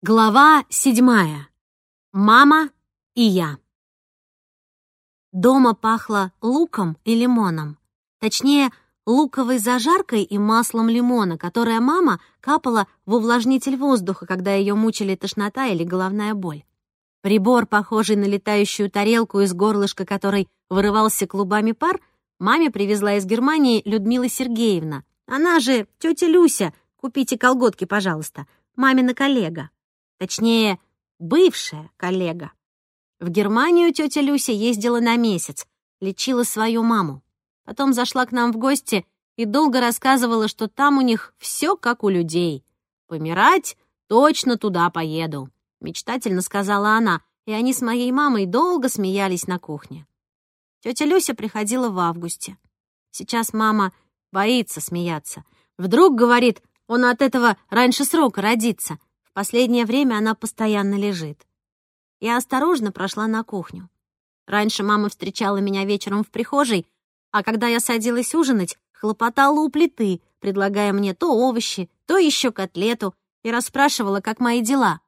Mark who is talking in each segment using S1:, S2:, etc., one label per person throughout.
S1: Глава седьмая. Мама и я. Дома пахло луком и лимоном. Точнее, луковой зажаркой и маслом лимона, которое мама капала в увлажнитель воздуха, когда ее мучили тошнота или головная боль. Прибор, похожий на летающую тарелку, из горлышка которой вырывался клубами пар, маме привезла из Германии Людмила Сергеевна. Она же тетя Люся, купите колготки, пожалуйста, мамина коллега. Точнее, бывшая коллега. В Германию тетя Люся ездила на месяц, лечила свою маму. Потом зашла к нам в гости и долго рассказывала, что там у них все как у людей. «Помирать? Точно туда поеду», — мечтательно сказала она, и они с моей мамой долго смеялись на кухне. Тетя Люся приходила в августе. Сейчас мама боится смеяться. Вдруг, говорит, он от этого раньше срока родится — Последнее время она постоянно лежит. Я осторожно прошла на кухню. Раньше мама встречала меня вечером в прихожей, а когда я садилась ужинать, хлопотала у плиты, предлагая мне то овощи, то еще котлету, и расспрашивала, как мои дела.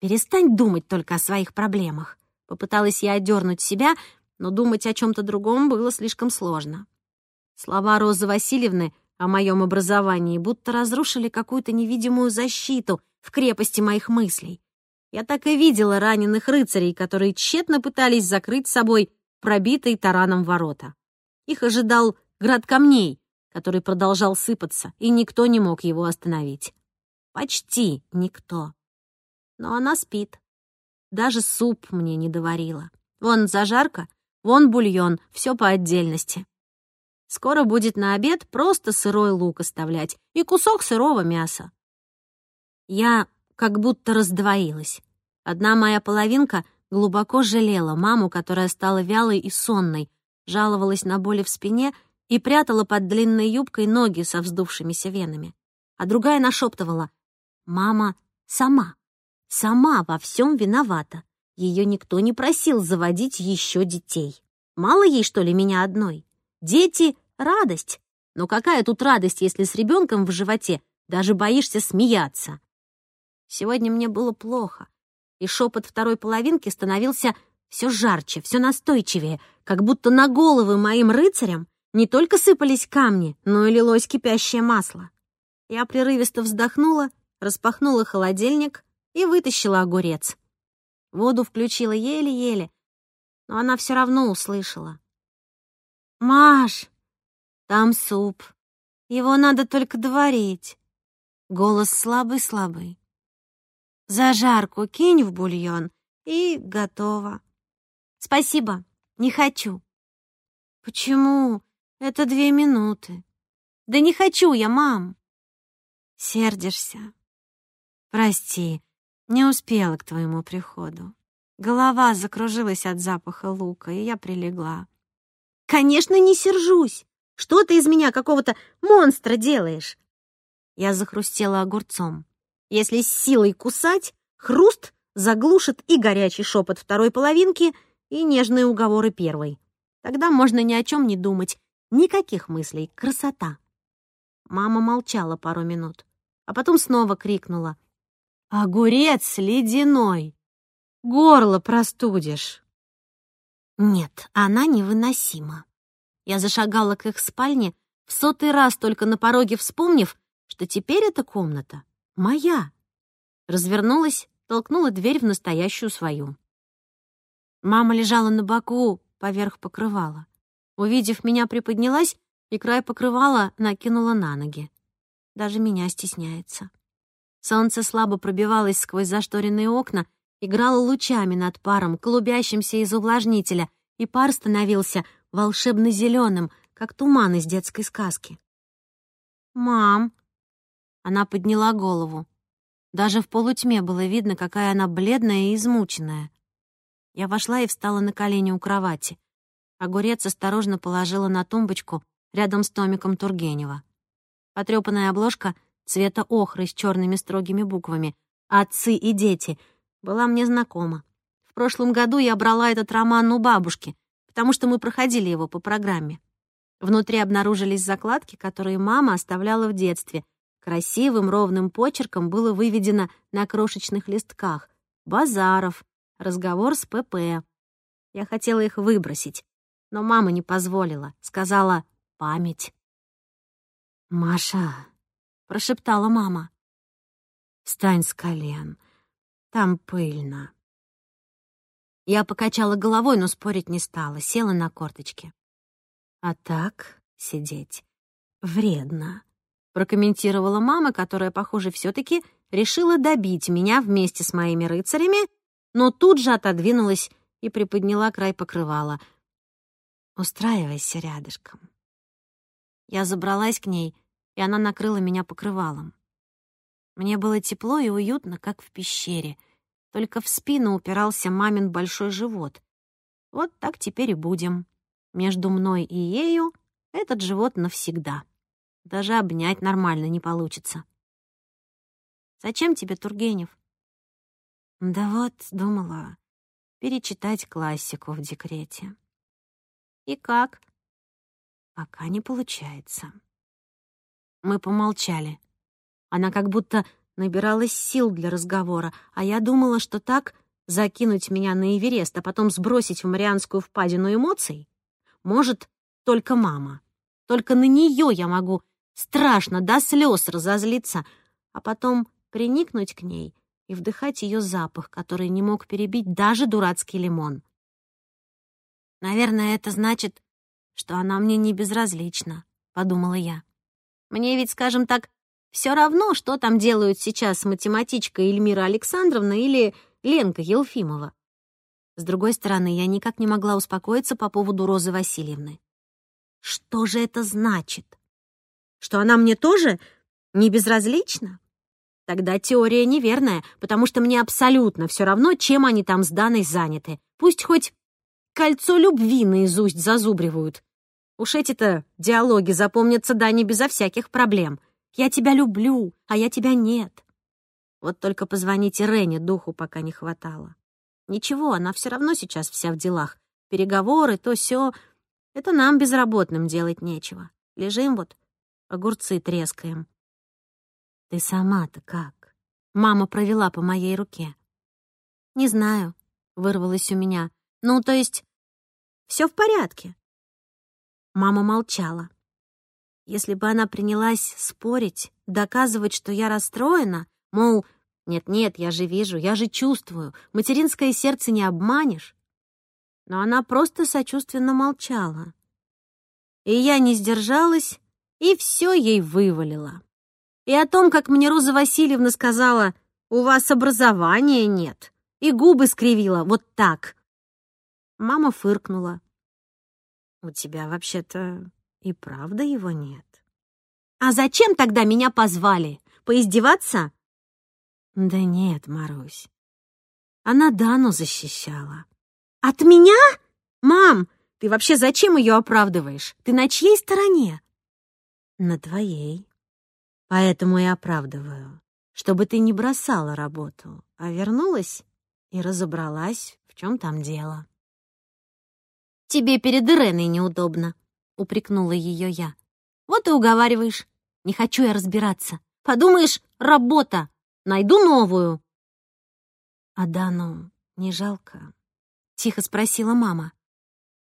S1: «Перестань думать только о своих проблемах», — попыталась я отдернуть себя, но думать о чем-то другом было слишком сложно. Слова Розы Васильевны о моем образовании, будто разрушили какую-то невидимую защиту в крепости моих мыслей. Я так и видела раненых рыцарей, которые тщетно пытались закрыть собой пробитые тараном ворота. Их ожидал град камней, который продолжал сыпаться, и никто не мог его остановить. Почти никто. Но она спит. Даже суп мне не доварила. Вон зажарка, вон бульон, все по отдельности. Скоро будет на обед просто сырой лук оставлять и кусок сырого мяса. Я как будто раздвоилась. Одна моя половинка глубоко жалела маму, которая стала вялой и сонной, жаловалась на боли в спине и прятала под длинной юбкой ноги со вздувшимися венами. А другая нашептывала «Мама сама, сама во всем виновата. Ее никто не просил заводить еще детей. Мало ей, что ли, меня одной?» Дети — радость. Но какая тут радость, если с ребенком в животе даже боишься смеяться? Сегодня мне было плохо, и шепот второй половинки становился все жарче, все настойчивее, как будто на головы моим рыцарям не только сыпались камни, но и лилось кипящее масло. Я прерывисто вздохнула, распахнула холодильник и вытащила огурец. Воду включила еле-еле, но она все равно услышала. «Маш, там суп. Его надо только доварить». Голос слабый-слабый. «Зажарку кинь в бульон, и готово». «Спасибо, не хочу». «Почему? Это две минуты». «Да не хочу я, мам». «Сердишься?» «Прости, не успела к твоему приходу. Голова закружилась от запаха лука, и я прилегла. «Конечно, не сержусь. Что ты из меня какого-то монстра делаешь?» Я захрустела огурцом. Если с силой кусать, хруст заглушит и горячий шепот второй половинки, и нежные уговоры первой. Тогда можно ни о чем не думать, никаких мыслей, красота. Мама молчала пару минут, а потом снова крикнула. «Огурец ледяной! Горло простудишь!» Нет, она невыносима. Я зашагала к их спальне, в сотый раз только на пороге вспомнив, что теперь эта комната моя. Развернулась, толкнула дверь в настоящую свою. Мама лежала на боку поверх покрывала. Увидев меня, приподнялась и край покрывала накинула на ноги. Даже меня стесняется. Солнце слабо пробивалось сквозь зашторенные окна, играла лучами над паром, клубящимся из увлажнителя, и пар становился волшебно зеленым, как туман из детской сказки. «Мам!» Она подняла голову. Даже в полутьме было видно, какая она бледная и измученная. Я вошла и встала на колени у кровати. Огурец осторожно положила на тумбочку рядом с томиком Тургенева. Потрёпанная обложка цвета охры с черными строгими буквами «Отцы и дети» была мне знакома. В прошлом году я брала этот роман у бабушки, потому что мы проходили его по программе. Внутри обнаружились закладки, которые мама оставляла в детстве, Красивым ровным почерком было выведено на крошечных листках «Базаров», «Разговор с ПП». Я хотела их выбросить, но мама не позволила, сказала «память». «Маша», — прошептала мама, — «встань с колен, там пыльно». Я покачала головой, но спорить не стала, села на корточки. А так сидеть вредно прокомментировала мама, которая, похоже, все таки решила добить меня вместе с моими рыцарями, но тут же отодвинулась и приподняла край покрывала. «Устраивайся рядышком». Я забралась к ней, и она накрыла меня покрывалом. Мне было тепло и уютно, как в пещере, только в спину упирался мамин большой живот. Вот так теперь и будем. Между мной и ею этот живот навсегда. Даже обнять нормально не получится. Зачем тебе Тургенев? Да вот, думала, перечитать классику в декрете. И как? Пока не получается. Мы помолчали. Она как будто набиралась сил для разговора, а я думала, что так закинуть меня на Эверест, а потом сбросить в Марианскую впадину эмоций может только мама. Только на нее я могу страшно до слез разозлиться, а потом приникнуть к ней и вдыхать ее запах, который не мог перебить даже дурацкий лимон. «Наверное, это значит, что она мне не безразлична», — подумала я. «Мне ведь, скажем так, все равно, что там делают сейчас математичка Эльмира Александровна или Ленка Елфимова. С другой стороны, я никак не могла успокоиться по поводу Розы Васильевны. Что же это значит? Что она мне тоже не безразлична? Тогда теория неверная, потому что мне абсолютно все равно, чем они там с Даной заняты. Пусть хоть кольцо любви наизусть зазубривают. Уж эти-то диалоги запомнятся Дане безо всяких проблем. Я тебя люблю, а я тебя нет. Вот только позвонить Ирене духу пока не хватало. Ничего, она все равно сейчас вся в делах. Переговоры, то все. Это нам, безработным, делать нечего. Лежим вот, огурцы трескаем. Ты сама-то как? Мама провела по моей руке. Не знаю, вырвалось у меня. Ну, то есть, все в порядке. Мама молчала. Если бы она принялась спорить, доказывать, что я расстроена, мол, нет-нет, я же вижу, я же чувствую, материнское сердце не обманешь. Но она просто сочувственно молчала. И я не сдержалась и все ей вывалила. И о том, как мне Роза Васильевна сказала, «У вас образования нет», и губы скривила вот так. Мама фыркнула. «У тебя вообще-то и правда его нет». «А зачем тогда меня позвали? Поиздеваться?» «Да нет, Марусь. Она Дану защищала». «От меня? Мам, ты вообще зачем ее оправдываешь? Ты на чьей стороне?» на твоей. Поэтому и оправдываю, чтобы ты не бросала работу, а вернулась и разобралась, в чем там дело. «Тебе перед Иреной неудобно», — упрекнула ее я. «Вот и уговариваешь. Не хочу я разбираться. Подумаешь, работа. Найду новую». «А Дану не жалко?» — тихо спросила мама.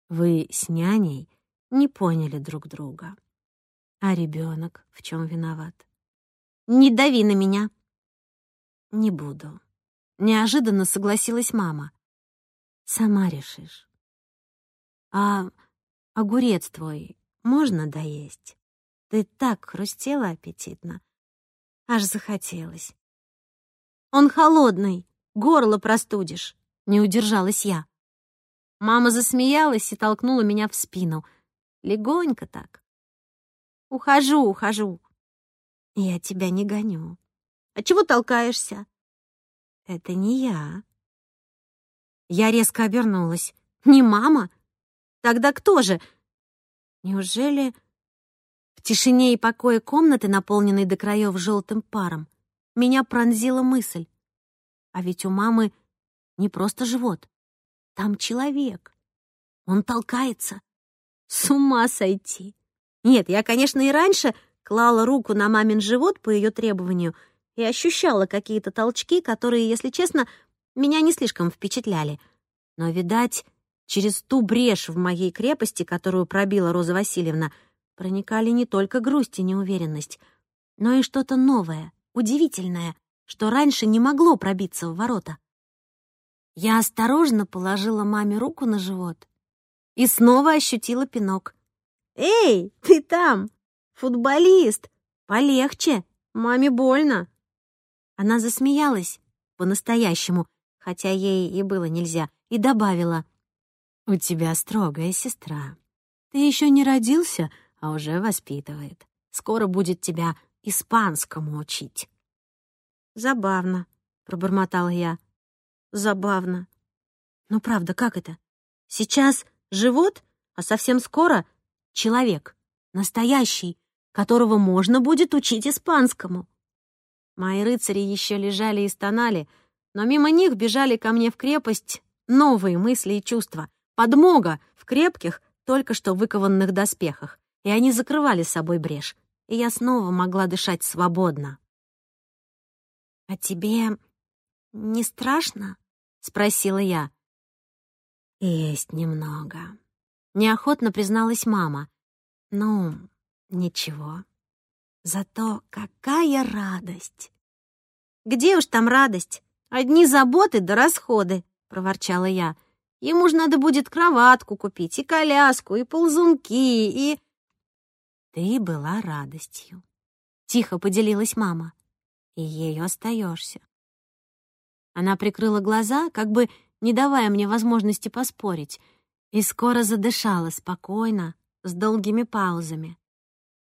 S1: «Вы с няней не поняли друг друга». А ребенок в чем виноват? Не дави на меня. Не буду. Неожиданно согласилась мама. Сама решишь. А огурец твой можно доесть? Ты так хрустела аппетитно. Аж захотелось. Он холодный, горло простудишь. Не удержалась я. Мама засмеялась и толкнула меня в спину. Легонько так, Ухожу, ухожу. Я тебя не гоню. А чего толкаешься? Это не я. Я резко обернулась. Не мама? Тогда кто же? Неужели в тишине и покое комнаты, наполненной до краев желтым паром, меня пронзила мысль. А ведь у мамы не просто живот. Там человек. Он толкается. С ума сойти. Нет, я, конечно, и раньше клала руку на мамин живот по ее требованию и ощущала какие-то толчки, которые, если честно, меня не слишком впечатляли. Но, видать, через ту брешь в моей крепости, которую пробила Роза Васильевна, проникали не только грусть и неуверенность, но и что-то новое, удивительное, что раньше не могло пробиться в ворота. Я осторожно положила маме руку на живот и снова ощутила пинок. «Эй, ты там! Футболист! Полегче! Маме больно!» Она засмеялась по-настоящему, хотя ей и было нельзя, и добавила. «У тебя строгая сестра. Ты еще не родился, а уже воспитывает. Скоро будет тебя испанскому учить». «Забавно», — пробормотала я. «Забавно. Но правда, как это? Сейчас живот, а совсем скоро человек, настоящий, которого можно будет учить испанскому». Мои рыцари еще лежали и стонали, но мимо них бежали ко мне в крепость новые мысли и чувства. Подмога в крепких, только что выкованных доспехах, и они закрывали собой брешь, и я снова могла дышать свободно. «А тебе не страшно?» — спросила я. «Есть немного», — неохотно призналась мама. «Ну, ничего. Зато какая радость!» «Где уж там радость? Одни заботы да расходы», — проворчала я. «Ему ж надо будет кроватку купить, и коляску, и ползунки, и...» «Ты была радостью», — тихо поделилась мама и ею остаешься. Она прикрыла глаза, как бы не давая мне возможности поспорить, и скоро задышала спокойно, с долгими паузами.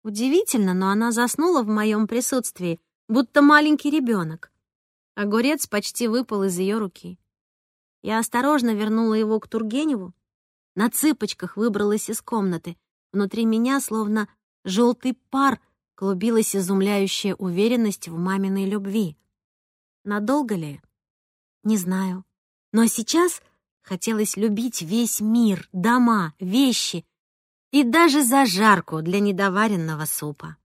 S1: Удивительно, но она заснула в моем присутствии, будто маленький ребенок. Огурец почти выпал из ее руки. Я осторожно вернула его к Тургеневу, на цыпочках выбралась из комнаты. Внутри меня, словно желтый пар, клубилась изумляющая уверенность в маминой любви. Надолго ли? Не знаю. Но сейчас хотелось любить весь мир, дома, вещи и даже зажарку для недоваренного супа.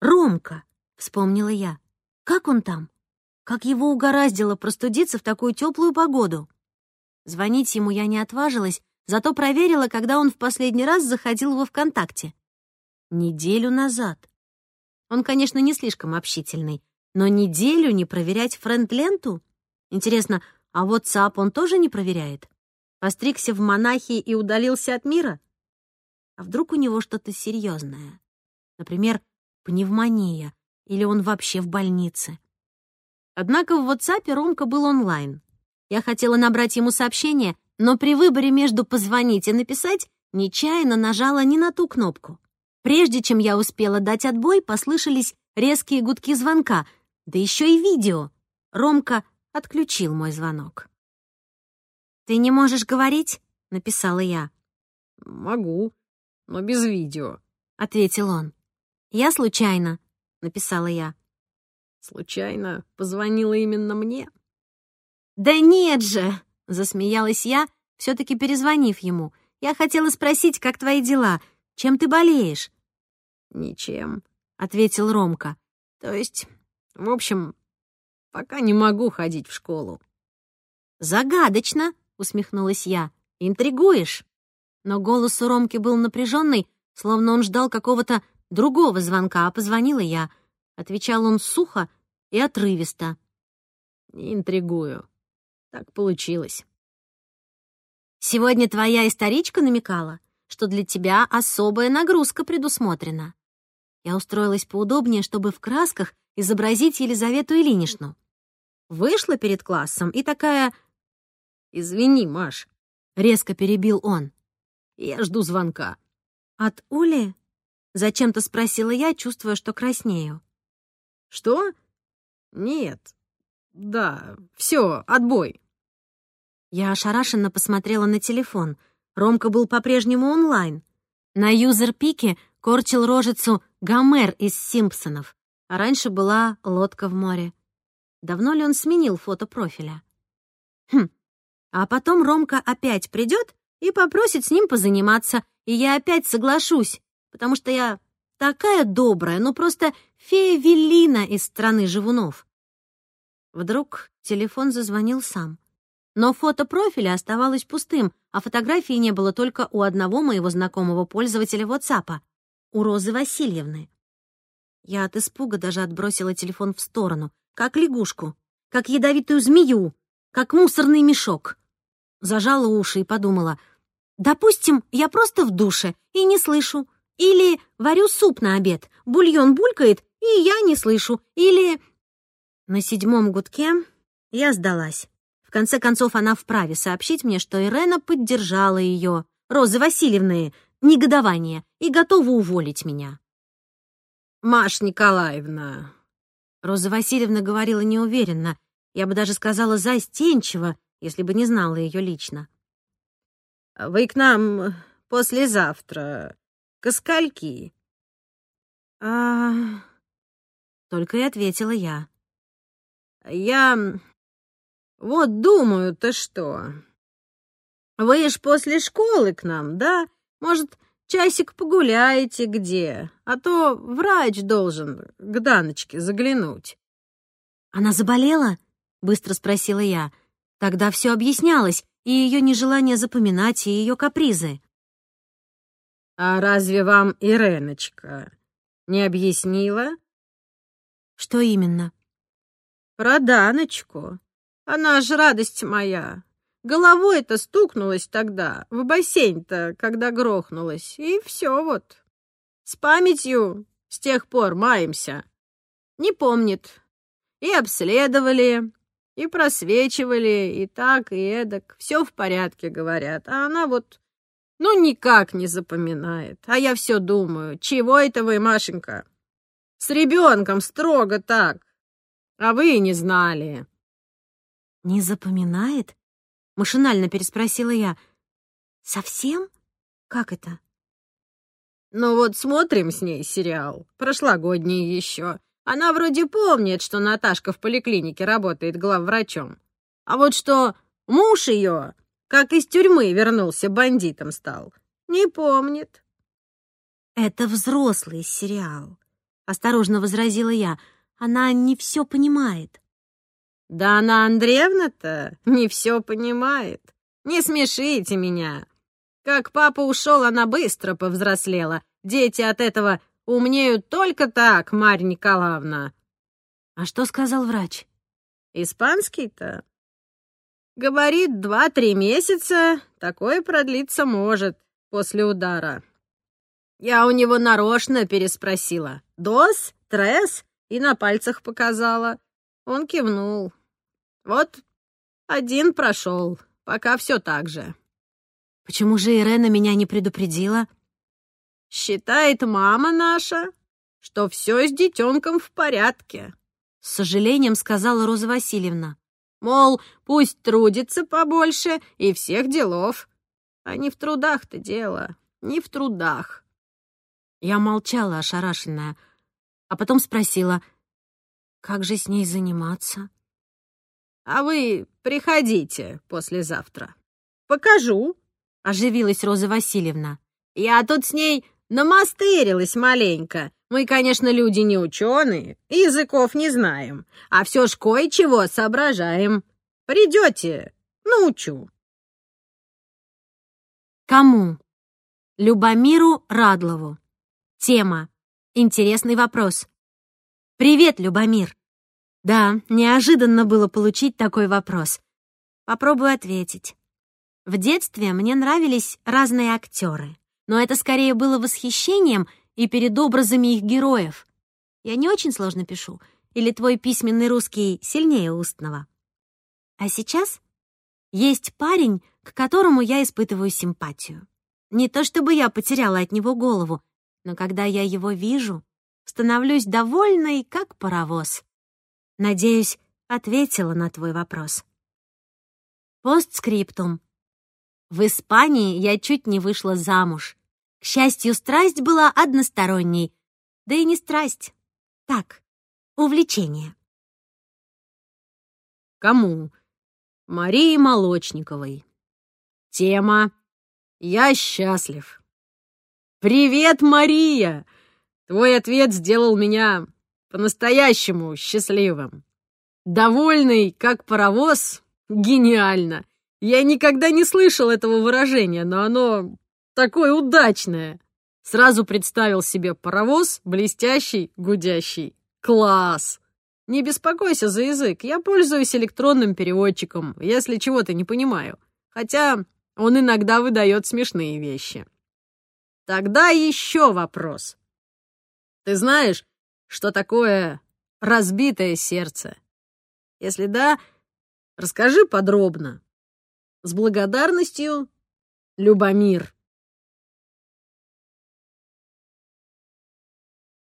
S1: «Ромка!» — вспомнила я. «Как он там? Как его угораздило простудиться в такую теплую погоду?» Звонить ему я не отважилась, зато проверила, когда он в последний раз заходил во ВКонтакте. Неделю назад. Он, конечно, не слишком общительный, но неделю не проверять френд-ленту? Интересно, а WhatsApp он тоже не проверяет? Постригся в монахи и удалился от мира? А вдруг у него что-то серьезное? Например, пневмония, или он вообще в больнице? Однако в WhatsApp Ромка был онлайн. Я хотела набрать ему сообщение, но при выборе между позвонить и написать нечаянно нажала не на ту кнопку. Прежде чем я успела дать отбой, послышались резкие гудки звонка, да еще и видео. Ромка отключил мой звонок. «Ты не можешь говорить?» — написала я.
S2: «Могу, но без видео», —
S1: ответил он. «Я случайно», — написала я.
S2: «Случайно позвонила именно мне?»
S1: «Да нет же!» — засмеялась я, все таки перезвонив ему. «Я хотела спросить, как твои дела?» Чем ты болеешь?»
S2: «Ничем», — ответил Ромка. «То есть, в общем, пока не могу ходить в школу».
S1: «Загадочно», — усмехнулась я. «Интригуешь». Но голос у Ромки был напряженный, словно он ждал какого-то другого звонка, а позвонила я. Отвечал он сухо и отрывисто.
S2: «Не интригую. Так получилось».
S1: «Сегодня твоя историчка намекала?» что для тебя особая нагрузка предусмотрена. Я устроилась поудобнее, чтобы в красках изобразить Елизавету Ильиничну. Вышла перед классом и такая...
S2: «Извини, Маш», — резко перебил он. «Я жду звонка».
S1: «От Ули?» — зачем-то спросила я, чувствуя, что краснею.
S2: «Что? Нет. Да, все, отбой».
S1: Я ошарашенно посмотрела на телефон — Ромка был по-прежнему онлайн. На юзер-пике корчил рожицу Гомер из «Симпсонов», а раньше была лодка в море. Давно ли он сменил фото профиля? Хм, а потом Ромка опять придет и попросит с ним позаниматься, и я опять соглашусь, потому что я такая добрая, ну просто фея Велина из страны живунов. Вдруг телефон зазвонил сам. Но фото профиля оставалось пустым, а фотографии не было только у одного моего знакомого пользователя WhatsApp, у Розы Васильевны. Я от испуга даже отбросила телефон в сторону, как лягушку, как ядовитую змею, как мусорный мешок. Зажала уши и подумала, допустим, я просто в душе и не слышу. Или варю суп на обед, бульон булькает, и я не слышу. Или... На седьмом гудке я сдалась. В конце концов, она вправе сообщить мне, что Ирена поддержала ее, Розы Васильевны, негодование, и готова уволить меня.
S2: «Маш Николаевна...»
S1: Роза Васильевна говорила неуверенно, я бы даже сказала застенчиво, если бы не знала ее лично.
S2: «Вы к нам послезавтра. Ко скольки?»
S1: «А...» Только и ответила я.
S2: «Я... вот думаю-то что. Вы ж после школы к нам, да? Может, часик погуляете где? А то врач должен к Даночке заглянуть».
S1: «Она заболела?» — быстро спросила я. Тогда все объяснялось, и ее нежелание запоминать, и ее капризы.
S2: «А разве вам Иреночка не объяснила?»
S1: «Что именно?»
S2: «Про Даночку. Она ж радость моя. Головой-то стукнулась тогда, в бассейн-то, когда грохнулась, и все вот. С памятью с тех пор маемся. Не помнит. И обследовали, и просвечивали, и так, и эдак. Все в порядке, говорят. А она вот, ну, никак не запоминает. А я все думаю, чего это вы, Машенька? С ребенком строго так. А вы и не знали.
S1: Не запоминает? Машинально переспросила я. Совсем? Как это?
S2: Ну вот смотрим с ней сериал. Прошлогодний еще. Она вроде помнит, что Наташка в поликлинике работает главврачом. А вот что муж ее, как из тюрьмы вернулся, бандитом стал, не помнит.
S1: «Это взрослый сериал», — осторожно возразила я. «Она не все понимает».
S2: «Да она, Андреевна-то, не все понимает. Не смешите меня. Как папа ушел, она быстро повзрослела. Дети от этого Умнеют только так, Марья Николаевна.
S1: А что сказал врач?
S2: Испанский-то? Говорит, два-три месяца, такое продлиться может после удара. Я у него нарочно переспросила. Дос, тресс, и на пальцах показала. Он кивнул. Вот один прошел, пока все так же.
S1: Почему же Ирена меня не предупредила?
S2: Считает мама наша, что все с детенком в порядке.
S1: С сожалением сказала Роза Васильевна.
S2: Мол, пусть трудится побольше и всех делов. А не в трудах-то дело, не в трудах.
S1: Я молчала, ошарашенная, а потом спросила, как же с ней заниматься?
S2: А вы приходите послезавтра. Покажу, — оживилась Роза Васильевна. Я тут с ней Намастырилась маленько. Мы, конечно, люди не ученые, языков не знаем, а все ж кое-чего соображаем. Придете, научу.
S1: Кому? Любомиру Радлову. Тема. Интересный вопрос. Привет, Любомир. Да, неожиданно было получить такой вопрос. Попробую ответить. В детстве мне нравились разные актеры но это скорее было восхищением и перед образами их героев. Я не очень сложно пишу, или твой письменный русский сильнее устного. А сейчас есть парень, к которому я испытываю симпатию. Не то чтобы я потеряла от него голову, но когда я его вижу, становлюсь довольной, как паровоз. Надеюсь, ответила на твой вопрос. Постскриптум. В Испании я чуть не вышла замуж. К счастью, страсть была односторонней. Да и не страсть. Так, увлечение.
S2: Кому? Марии Молочниковой. Тема «Я счастлив». «Привет, Мария! Твой ответ сделал меня по-настоящему счастливым. Довольный, как паровоз, гениально. Я никогда не слышал этого выражения, но оно такое удачное. Сразу представил себе паровоз, блестящий, гудящий. Класс! Не беспокойся за язык, я пользуюсь электронным переводчиком, если чего-то не понимаю. Хотя он иногда выдает смешные вещи. Тогда еще вопрос. Ты знаешь, что такое разбитое сердце? Если да, расскажи подробно. С благодарностью, Любомир.